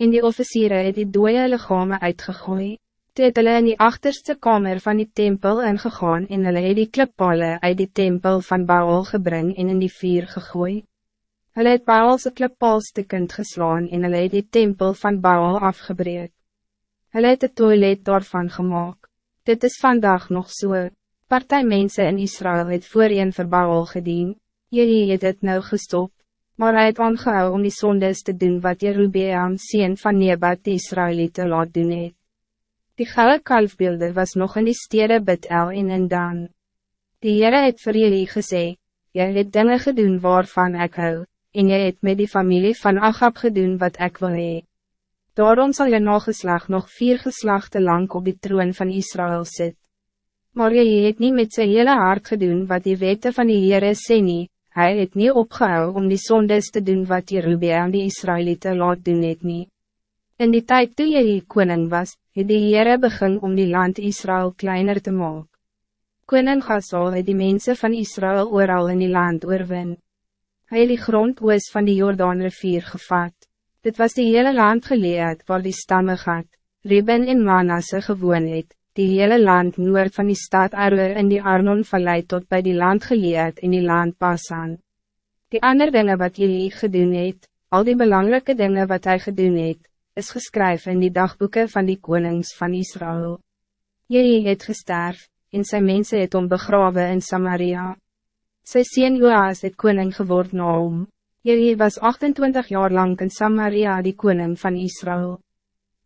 En die officieren het die dooie lichame uitgegooi. Toe het hulle in die achterste kamer van die tempel ingegaan en hulle het die klippale uit die tempel van Baal gebring en in die vuur gegooi. Hulle het Baalse klippaalstukkend geslaan en hulle het die tempel van Baal afgebreek. Hulle het die toilet daarvan gemaakt. Dit is vandaag nog so. Partij mensen in Israël het voorheen vir Baal gedien. Jullie het het nou gestopt maar hij het aangehou om die zondes te doen wat Jerubeam sien van Nebat die Israëlieten laat doen het. Die gouden kalfbeelde was nog in die stede Betel en in Dan. Die Heere het vir jullie gesê, jy het dinge gedoen waarvan ik hou, en jy het met die familie van Agab gedoen wat ik wil hee. Daarom zal je nageslag nog vier geslachten lang op die troon van Israël sit. Maar jy het niet met zijn hele hart gedoen wat die wette van die Heere sê nie, Hij het niet opgehou om die zondes te doen wat Jerubia aan die Israëlieten laat doen het nie. In die tijd toen jy koning was, het die Heere begin om die land Israël kleiner te maken. Koning Gasol het die mensen van Israël ooral in die land oorwin. Hy het die grond oos van die Jordaanrivier gevat. Dit was die hele land geleerd waar die stammen gaat. Reuben en Manasse gewoon het, die hele land noord van die stad Arwer in die Arnon-vallei tot bij die land geleerd in die land Basan. Die andere dingen wat jullie gedoen het, al die belangrijke dingen wat hij gedoen het, is geschreven in die dagboeken van die konings van Israël. Jullie het gesterf, en zijn mensen het om begraven in Samaria. Sy sien Joas het koning geword na hom. Jullie was 28 jaar lang in Samaria die koning van Israël.